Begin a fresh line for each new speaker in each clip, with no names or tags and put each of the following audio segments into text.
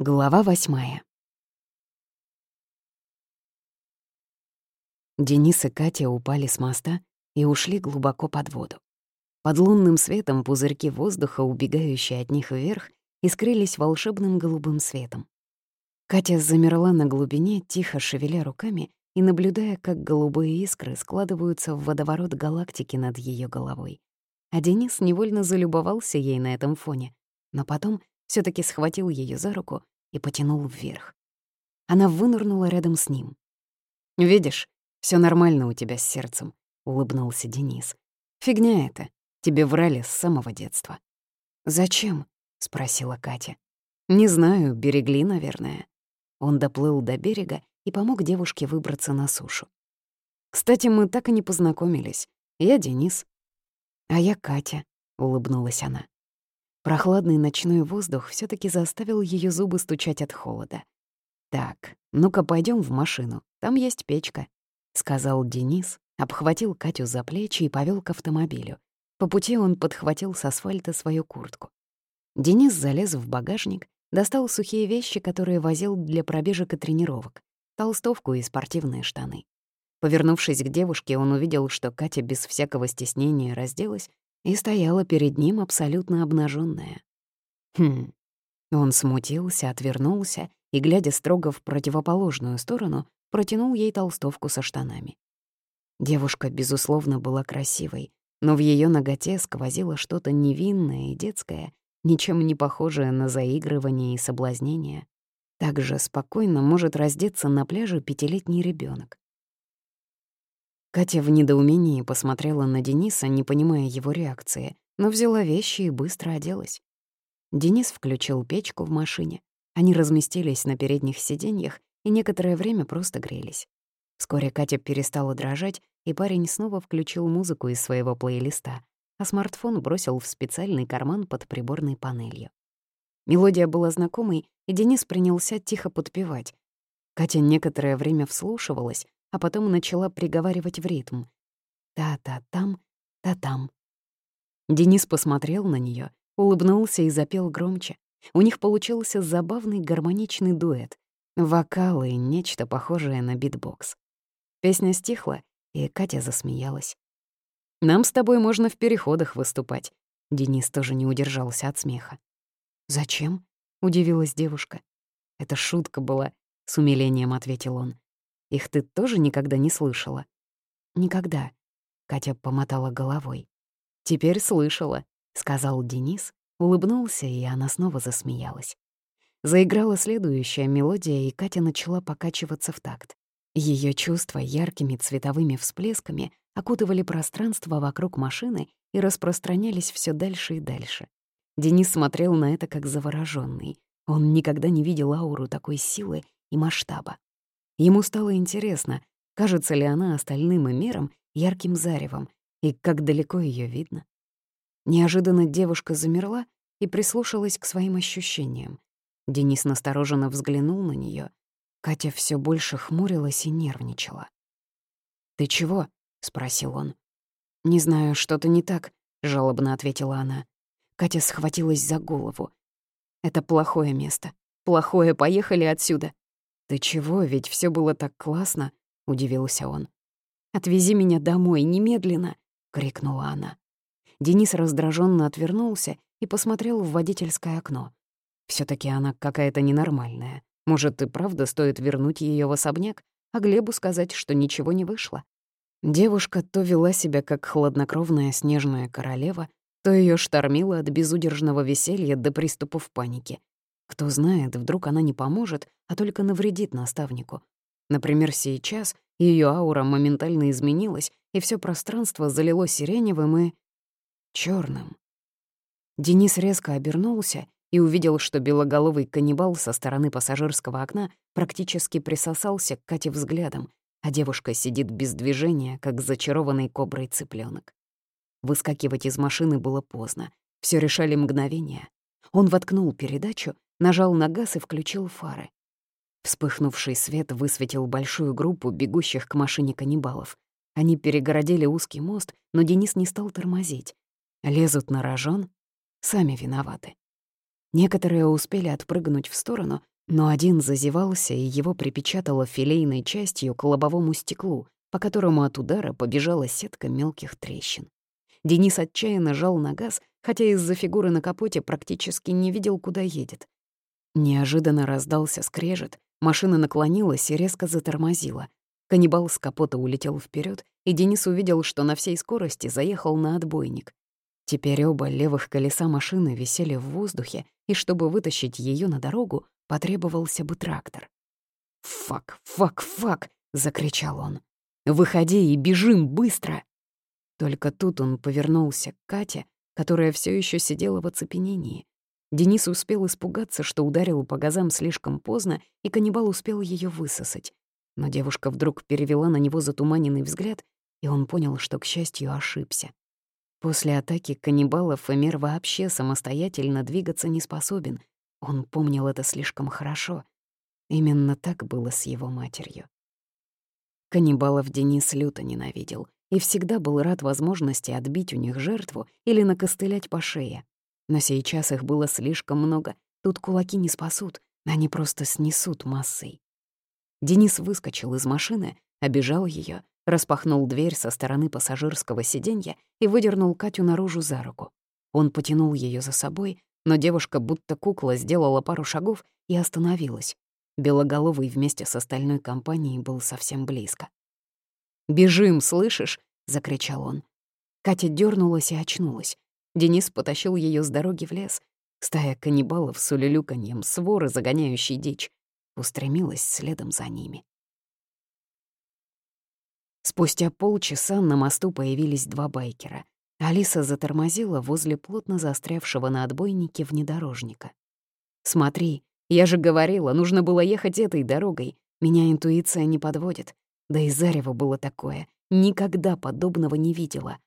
Глава восьмая. Денис и Катя упали с моста и ушли глубоко под воду. Под лунным светом пузырьки воздуха, убегающие от них вверх, искрились волшебным голубым светом. Катя замерла на глубине, тихо шевеля руками и наблюдая, как голубые искры складываются в водоворот галактики над ее головой. А Денис невольно залюбовался ей на этом фоне, но потом все таки схватил ее за руку и потянул вверх. Она вынырнула рядом с ним. «Видишь, все нормально у тебя с сердцем», — улыбнулся Денис. «Фигня это. Тебе врали с самого детства». «Зачем?» — спросила Катя. «Не знаю, берегли, наверное». Он доплыл до берега и помог девушке выбраться на сушу. «Кстати, мы так и не познакомились. Я Денис». «А я Катя», — улыбнулась она. Прохладный ночной воздух все таки заставил ее зубы стучать от холода. «Так, ну-ка пойдем в машину, там есть печка», — сказал Денис, обхватил Катю за плечи и повел к автомобилю. По пути он подхватил с асфальта свою куртку. Денис залез в багажник, достал сухие вещи, которые возил для пробежек и тренировок, толстовку и спортивные штаны. Повернувшись к девушке, он увидел, что Катя без всякого стеснения разделась и стояла перед ним абсолютно обнаженная. Хм. Он смутился, отвернулся и, глядя строго в противоположную сторону, протянул ей толстовку со штанами. Девушка, безусловно, была красивой, но в ее ноготе сквозило что-то невинное и детское, ничем не похожее на заигрывание и соблазнение. Так же спокойно может раздеться на пляже пятилетний ребенок. Катя в недоумении посмотрела на Дениса, не понимая его реакции, но взяла вещи и быстро оделась. Денис включил печку в машине. Они разместились на передних сиденьях и некоторое время просто грелись. Вскоре Катя перестала дрожать, и парень снова включил музыку из своего плейлиста, а смартфон бросил в специальный карман под приборной панелью. Мелодия была знакомой, и Денис принялся тихо подпевать. Катя некоторое время вслушивалась, а потом начала приговаривать в ритм. «Та-та-там, та-там». Денис посмотрел на нее, улыбнулся и запел громче. У них получился забавный гармоничный дуэт. Вокал и нечто похожее на битбокс. Песня стихла, и Катя засмеялась. «Нам с тобой можно в переходах выступать». Денис тоже не удержался от смеха. «Зачем?» — удивилась девушка. «Это шутка была», — с умилением ответил он. Их ты тоже никогда не слышала?» «Никогда», — Катя помотала головой. «Теперь слышала», — сказал Денис, улыбнулся, и она снова засмеялась. Заиграла следующая мелодия, и Катя начала покачиваться в такт. Ее чувства яркими цветовыми всплесками окутывали пространство вокруг машины и распространялись все дальше и дальше. Денис смотрел на это как заворожённый. Он никогда не видел ауру такой силы и масштаба. Ему стало интересно, кажется ли она остальным миром ярким заревом, и как далеко ее видно. Неожиданно девушка замерла и прислушалась к своим ощущениям. Денис настороженно взглянул на нее. Катя все больше хмурилась и нервничала. «Ты чего?» — спросил он. «Не знаю, что-то не так», — жалобно ответила она. Катя схватилась за голову. «Это плохое место. Плохое, поехали отсюда. «Ты чего? Ведь все было так классно!» — удивился он. «Отвези меня домой, немедленно!» — крикнула она. Денис раздраженно отвернулся и посмотрел в водительское окно. все таки она какая-то ненормальная. Может, и правда стоит вернуть ее в особняк, а Глебу сказать, что ничего не вышло? Девушка то вела себя как хладнокровная снежная королева, то ее штормило от безудержного веселья до приступов паники. Кто знает, вдруг она не поможет, а только навредит наставнику. Например, сейчас ее аура моментально изменилась, и все пространство залило сиреневым и... черным. Денис резко обернулся и увидел, что белоголовый каннибал со стороны пассажирского окна практически присосался к Кате взглядом, а девушка сидит без движения, как зачарованный коброй цыпленок. Выскакивать из машины было поздно. Все решали мгновения. Он воткнул передачу нажал на газ и включил фары. Вспыхнувший свет высветил большую группу бегущих к машине каннибалов. Они перегородили узкий мост, но Денис не стал тормозить. Лезут на рожон, сами виноваты. Некоторые успели отпрыгнуть в сторону, но один зазевался, и его припечатало филейной частью к лобовому стеклу, по которому от удара побежала сетка мелких трещин. Денис отчаянно жал на газ, хотя из-за фигуры на капоте практически не видел, куда едет. Неожиданно раздался скрежет, машина наклонилась и резко затормозила. Каннибал с капота улетел вперед, и Денис увидел, что на всей скорости заехал на отбойник. Теперь оба левых колеса машины висели в воздухе, и чтобы вытащить ее на дорогу, потребовался бы трактор. «Фак, фак, фак!» — закричал он. «Выходи и бежим быстро!» Только тут он повернулся к Кате, которая все еще сидела в оцепенении. Денис успел испугаться, что ударил по газам слишком поздно, и каннибал успел ее высосать. Но девушка вдруг перевела на него затуманенный взгляд, и он понял, что, к счастью, ошибся. После атаки каннибалов Эмер вообще самостоятельно двигаться не способен. Он помнил это слишком хорошо. Именно так было с его матерью. Каннибалов Денис люто ненавидел и всегда был рад возможности отбить у них жертву или накостылять по шее. Но сейчас их было слишком много, тут кулаки не спасут, они просто снесут массой. Денис выскочил из машины, обижал ее, распахнул дверь со стороны пассажирского сиденья и выдернул Катю наружу за руку. Он потянул ее за собой, но девушка будто кукла сделала пару шагов и остановилась. Белоголовый вместе с остальной компанией был совсем близко. «Бежим, слышишь?» — закричал он. Катя дернулась и очнулась. Денис потащил ее с дороги в лес. Стая каннибалов с улюлюканьем, своры, загоняющие дичь, устремилась следом за ними. Спустя полчаса на мосту появились два байкера. Алиса затормозила возле плотно застрявшего на отбойнике внедорожника. «Смотри, я же говорила, нужно было ехать этой дорогой. Меня интуиция не подводит. Да и зарево было такое. Никогда подобного не видела.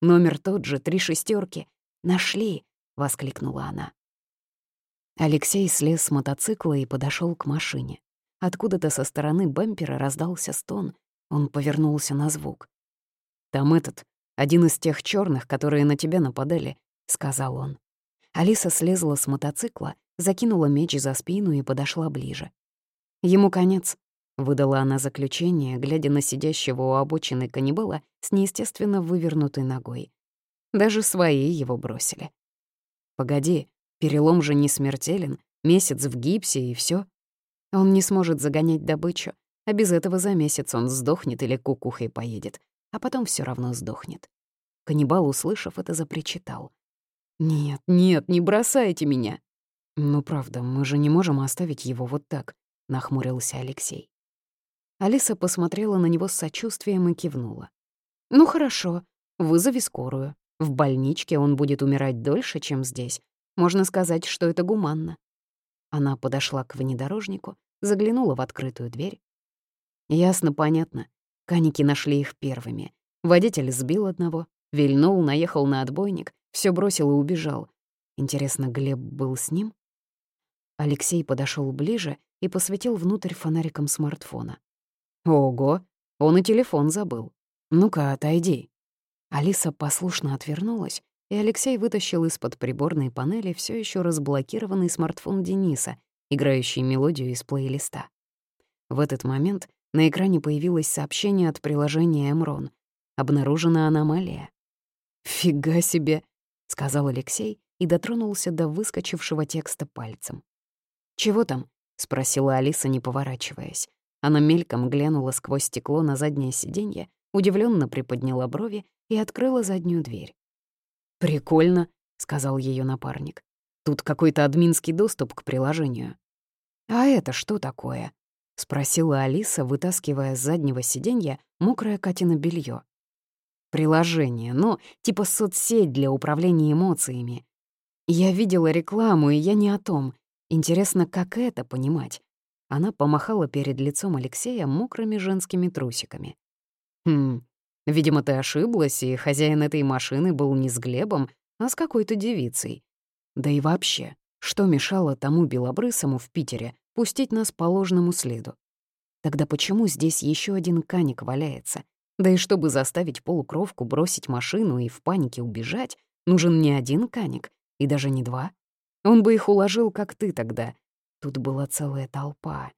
Номер тот же, три шестерки. Нашли!» — воскликнула она. Алексей слез с мотоцикла и подошел к машине. Откуда-то со стороны бампера раздался стон — он повернулся на звук. «Там этот, один из тех черных, которые на тебя нападали», — сказал он. Алиса слезла с мотоцикла, закинула меч за спину и подошла ближе. «Ему конец», — выдала она заключение, глядя на сидящего у обочины каннибала с неестественно вывернутой ногой. Даже свои его бросили. «Погоди, перелом же не смертелен, месяц в гипсе и все. Он не сможет загонять добычу, а без этого за месяц он сдохнет или кукухой поедет, а потом все равно сдохнет. Каннибал, услышав это, запричитал. «Нет, нет, не бросайте меня!» «Ну, правда, мы же не можем оставить его вот так», — нахмурился Алексей. Алиса посмотрела на него с сочувствием и кивнула. «Ну хорошо, вызови скорую. В больничке он будет умирать дольше, чем здесь. Можно сказать, что это гуманно». Она подошла к внедорожнику, заглянула в открытую дверь, Ясно, понятно. Каники нашли их первыми. Водитель сбил одного, вильнул, наехал на отбойник, все бросил и убежал. Интересно, Глеб был с ним? Алексей подошел ближе и посветил внутрь фонариком смартфона. Ого, он и телефон забыл. Ну-ка, отойди. Алиса послушно отвернулась, и Алексей вытащил из-под приборной панели все еще разблокированный смартфон Дениса, играющий мелодию из плейлиста. В этот момент на экране появилось сообщение от приложения «Эмрон». Обнаружена аномалия. «Фига себе!» — сказал Алексей и дотронулся до выскочившего текста пальцем. «Чего там?» — спросила Алиса, не поворачиваясь. Она мельком глянула сквозь стекло на заднее сиденье, удивленно приподняла брови и открыла заднюю дверь. «Прикольно», — сказал ее напарник. «Тут какой-то админский доступ к приложению». «А это что такое?» — спросила Алиса, вытаскивая с заднего сиденья мокрое Катино белье. «Приложение, ну, типа соцсеть для управления эмоциями. Я видела рекламу, и я не о том. Интересно, как это понимать?» Она помахала перед лицом Алексея мокрыми женскими трусиками. «Хм, видимо, ты ошиблась, и хозяин этой машины был не с Глебом, а с какой-то девицей. Да и вообще, что мешало тому белобрысому в Питере пустить нас по ложному следу. Тогда почему здесь еще один каник валяется? Да и чтобы заставить полукровку бросить машину и в панике убежать, нужен не один каник, и даже не два. Он бы их уложил, как ты тогда. Тут была целая толпа.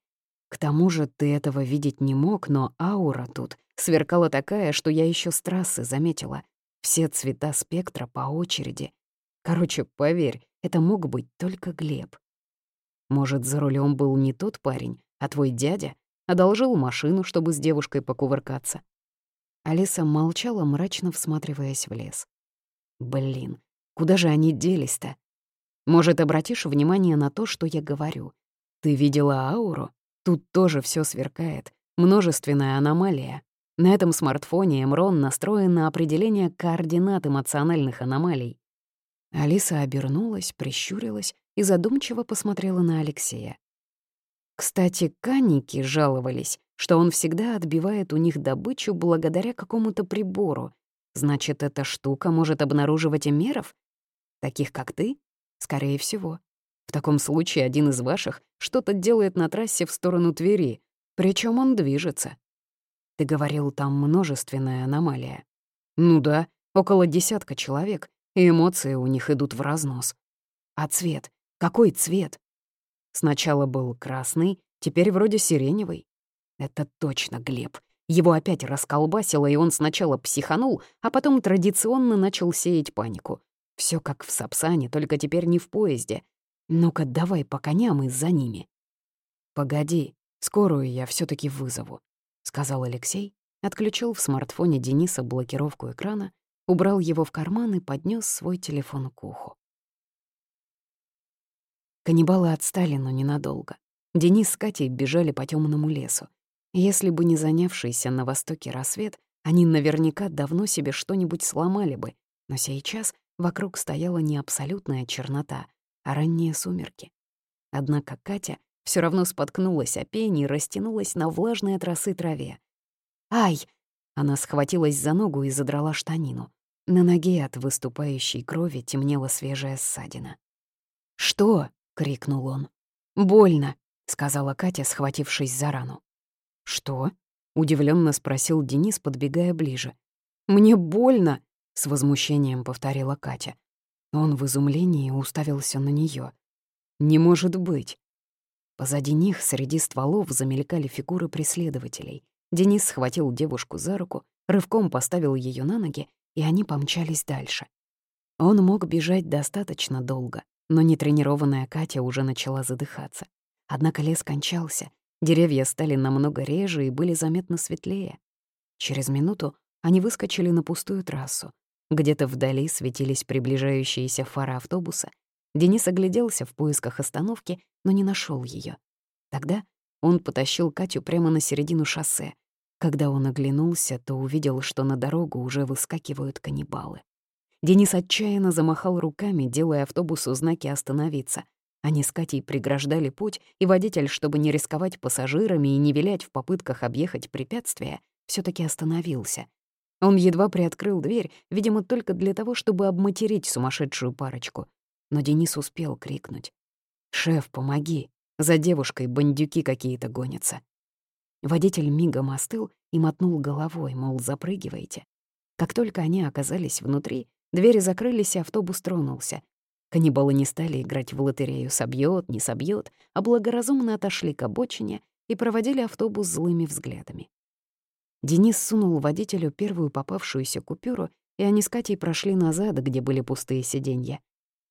К тому же ты этого видеть не мог, но аура тут сверкала такая, что я еще с трассы заметила. Все цвета спектра по очереди. Короче, поверь, это мог быть только Глеб. Может, за рулем был не тот парень, а твой дядя? Одолжил машину, чтобы с девушкой покувыркаться. Алиса молчала, мрачно всматриваясь в лес. Блин, куда же они делись-то? Может, обратишь внимание на то, что я говорю? Ты видела ауру? Тут тоже все сверкает. Множественная аномалия. На этом смартфоне Эмрон настроен на определение координат эмоциональных аномалий. Алиса обернулась, прищурилась и задумчиво посмотрела на Алексея. Кстати, каники жаловались, что он всегда отбивает у них добычу благодаря какому-то прибору. Значит, эта штука может обнаруживать эмеров? Таких, как ты? Скорее всего. В таком случае один из ваших что-то делает на трассе в сторону Твери, причем он движется. Ты говорил, там множественная аномалия. Ну да, около десятка человек, и эмоции у них идут в разнос. А цвет? Какой цвет? Сначала был красный, теперь вроде сиреневый. Это точно Глеб. Его опять расколбасило, и он сначала психанул, а потом традиционно начал сеять панику. Все как в Сапсане, только теперь не в поезде. Ну-ка, давай по коням и за ними. Погоди, скорую я все таки вызову, сказал Алексей, отключил в смартфоне Дениса блокировку экрана, убрал его в карман и поднес свой телефон к уху. Каннибалы отстали, но ненадолго. Денис с Катей бежали по темному лесу. Если бы не занявшийся на востоке рассвет, они наверняка давно себе что-нибудь сломали бы, но сейчас вокруг стояла не абсолютная чернота, а ранние сумерки. Однако Катя все равно споткнулась о пень и растянулась на влажной от росы траве. «Ай!» Она схватилась за ногу и задрала штанину. На ноге от выступающей крови темнела свежая ссадина. «Что?» — крикнул он. «Больно», — сказала Катя, схватившись за рану. «Что?» — удивленно спросил Денис, подбегая ближе. «Мне больно!» — с возмущением повторила Катя. Он в изумлении уставился на нее. «Не может быть!» Позади них среди стволов замелькали фигуры преследователей. Денис схватил девушку за руку, рывком поставил ее на ноги, и они помчались дальше. Он мог бежать достаточно долго, но нетренированная Катя уже начала задыхаться. Однако лес кончался, деревья стали намного реже и были заметно светлее. Через минуту они выскочили на пустую трассу. Где-то вдали светились приближающиеся фары автобуса. Денис огляделся в поисках остановки, но не нашел ее. Тогда он потащил Катю прямо на середину шоссе. Когда он оглянулся, то увидел, что на дорогу уже выскакивают каннибалы. Денис отчаянно замахал руками, делая автобусу знаки «Остановиться». Они с Катей преграждали путь, и водитель, чтобы не рисковать пассажирами и не вилять в попытках объехать препятствия, все таки остановился. Он едва приоткрыл дверь, видимо, только для того, чтобы обматерить сумасшедшую парочку. Но Денис успел крикнуть. «Шеф, помоги! За девушкой бандюки какие-то гонятся!» Водитель мигом остыл и мотнул головой, мол, запрыгивайте. Как только они оказались внутри, Двери закрылись, и автобус тронулся. Каннибалы не стали играть в лотерею «собьёт, не собьёт», а благоразумно отошли к обочине и проводили автобус злыми взглядами. Денис сунул водителю первую попавшуюся купюру, и они с Катей прошли назад, где были пустые сиденья.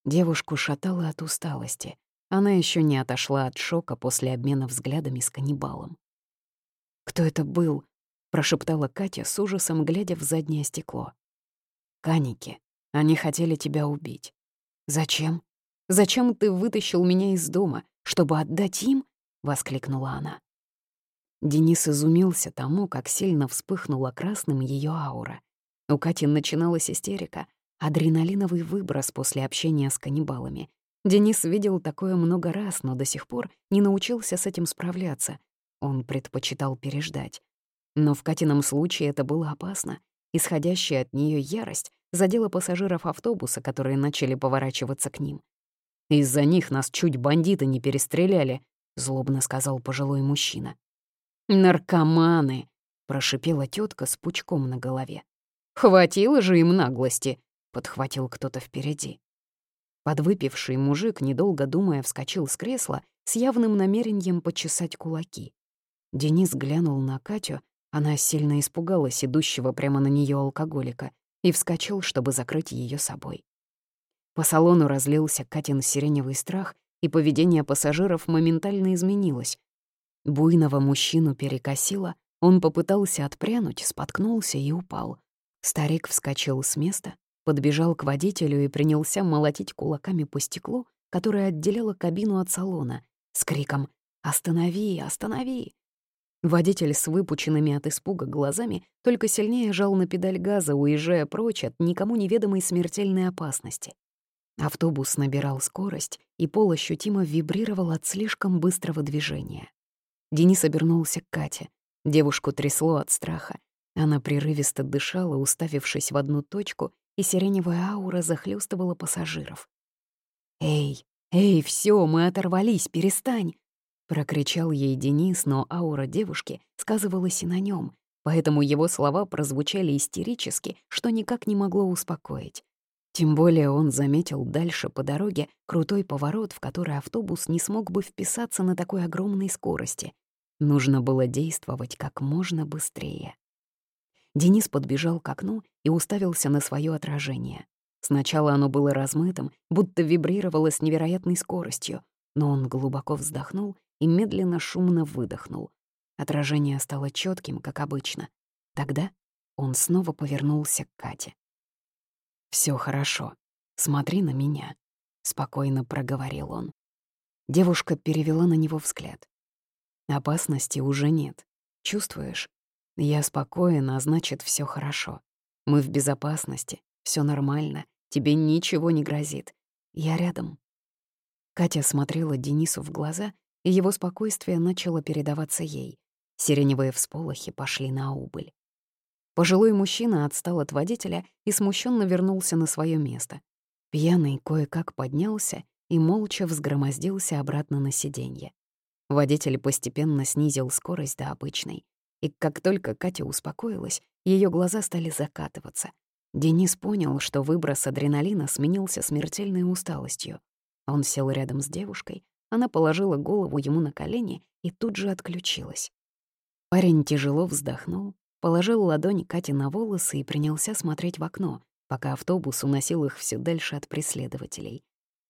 Девушку шатало от усталости. Она еще не отошла от шока после обмена взглядами с каннибалом. «Кто это был?» — прошептала Катя с ужасом, глядя в заднее стекло. «Каники», они хотели тебя убить. Зачем? Зачем ты вытащил меня из дома? Чтобы отдать им?» — воскликнула она. Денис изумился тому, как сильно вспыхнула красным ее аура. У Кати начиналась истерика, адреналиновый выброс после общения с каннибалами. Денис видел такое много раз, но до сих пор не научился с этим справляться. Он предпочитал переждать. Но в Катином случае это было опасно. Исходящая от нее ярость задела пассажиров автобуса, которые начали поворачиваться к ним. «Из-за них нас чуть бандиты не перестреляли», — злобно сказал пожилой мужчина. «Наркоманы!» — прошипела тетка с пучком на голове. «Хватило же им наглости!» — подхватил кто-то впереди. Подвыпивший мужик, недолго думая, вскочил с кресла с явным намерением почесать кулаки. Денис глянул на Катю, она сильно испугалась идущего прямо на нее алкоголика и вскочил, чтобы закрыть ее собой. По салону разлился Катин сиреневый страх, и поведение пассажиров моментально изменилось. Буйного мужчину перекосило, он попытался отпрянуть, споткнулся и упал. Старик вскочил с места, подбежал к водителю и принялся молотить кулаками по стеклу, которое отделяло кабину от салона, с криком «Останови! Останови!». Водитель с выпученными от испуга глазами только сильнее жал на педаль газа, уезжая прочь от никому неведомой смертельной опасности. Автобус набирал скорость, и пол ощутимо вибрировал от слишком быстрого движения. Денис обернулся к Кате. Девушку трясло от страха. Она прерывисто дышала, уставившись в одну точку, и сиреневая аура захлестывала пассажиров. «Эй, эй, все, мы оторвались, перестань!» Прокричал ей Денис, но аура девушки сказывалась и на нем, поэтому его слова прозвучали истерически, что никак не могло успокоить. Тем более он заметил дальше по дороге крутой поворот, в который автобус не смог бы вписаться на такой огромной скорости. Нужно было действовать как можно быстрее. Денис подбежал к окну и уставился на свое отражение. Сначала оно было размытым, будто вибрировало с невероятной скоростью, но он глубоко вздохнул и медленно шумно выдохнул. Отражение стало четким, как обычно. Тогда он снова повернулся к Кате. Все хорошо. Смотри на меня», — спокойно проговорил он. Девушка перевела на него взгляд. «Опасности уже нет. Чувствуешь? Я спокоен, а значит, все хорошо. Мы в безопасности, все нормально, тебе ничего не грозит. Я рядом». Катя смотрела Денису в глаза, и его спокойствие начало передаваться ей. Сиреневые всполохи пошли на убыль. Пожилой мужчина отстал от водителя и смущенно вернулся на свое место. Пьяный кое-как поднялся и молча взгромоздился обратно на сиденье. Водитель постепенно снизил скорость до обычной. И как только Катя успокоилась, ее глаза стали закатываться. Денис понял, что выброс адреналина сменился смертельной усталостью. Он сел рядом с девушкой, она положила голову ему на колени и тут же отключилась. Парень тяжело вздохнул, Положил ладонь Кате на волосы и принялся смотреть в окно, пока автобус уносил их все дальше от преследователей.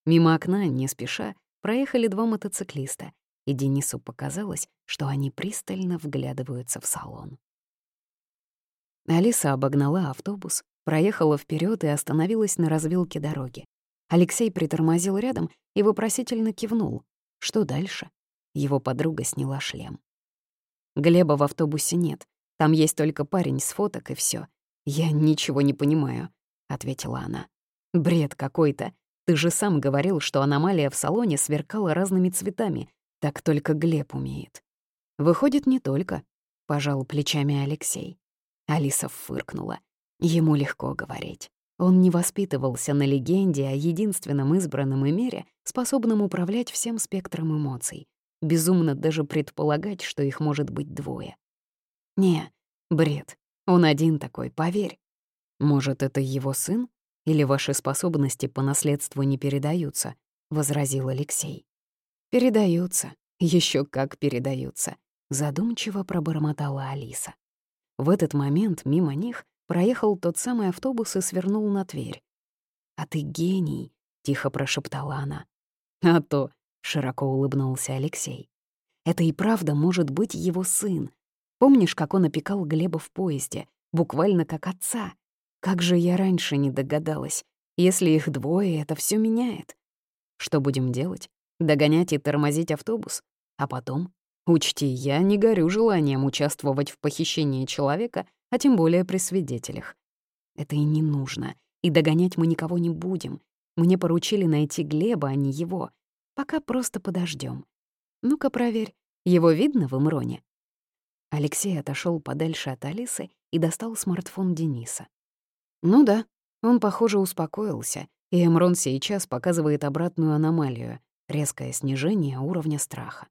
Мимо окна, не спеша, проехали два мотоциклиста, и Денису показалось, что они пристально вглядываются в салон. Алиса обогнала автобус, проехала вперед и остановилась на развилке дороги. Алексей притормозил рядом и вопросительно кивнул. Что дальше? Его подруга сняла шлем. Глеба в автобусе нет, там есть только парень с фоток и все. Я ничего не понимаю», — ответила она. «Бред какой-то. Ты же сам говорил, что аномалия в салоне сверкала разными цветами. Так только Глеб умеет». «Выходит, не только», — пожал плечами Алексей. Алиса фыркнула. Ему легко говорить. Он не воспитывался на легенде о единственном избранном и мере, способном управлять всем спектром эмоций. Безумно даже предполагать, что их может быть двое. Не, бред. Он один такой, поверь. Может, это его сын? Или ваши способности по наследству не передаются? возразил Алексей. Передаются. Еще как передаются. Задумчиво пробормотала Алиса. В этот момент мимо них проехал тот самый автобус и свернул на Тверь. «А ты гений», — тихо прошептала она. «А то», — широко улыбнулся Алексей. «Это и правда может быть его сын, Помнишь, как он опекал Глеба в поезде? Буквально как отца. Как же я раньше не догадалась. Если их двое, это все меняет. Что будем делать? Догонять и тормозить автобус? А потом? Учти, я не горю желанием участвовать в похищении человека, а тем более при свидетелях. Это и не нужно. И догонять мы никого не будем. Мне поручили найти Глеба, а не его. Пока просто подождем. Ну-ка проверь, его видно в Имроне? Алексей отошел подальше от Алисы и достал смартфон Дениса. Ну да, он, похоже, успокоился, и Эмрон сейчас показывает обратную аномалию — резкое снижение уровня страха.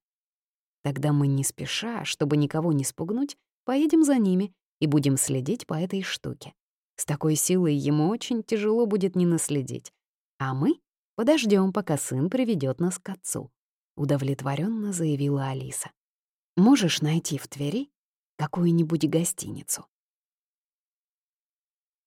Тогда мы не спеша, чтобы никого не спугнуть, поедем за ними и будем следить по этой штуке. С такой силой ему очень тяжело будет не наследить. А мы Подождем, пока сын приведет нас к отцу», — удовлетворенно заявила Алиса. «Можешь найти в Твери какую-нибудь гостиницу?»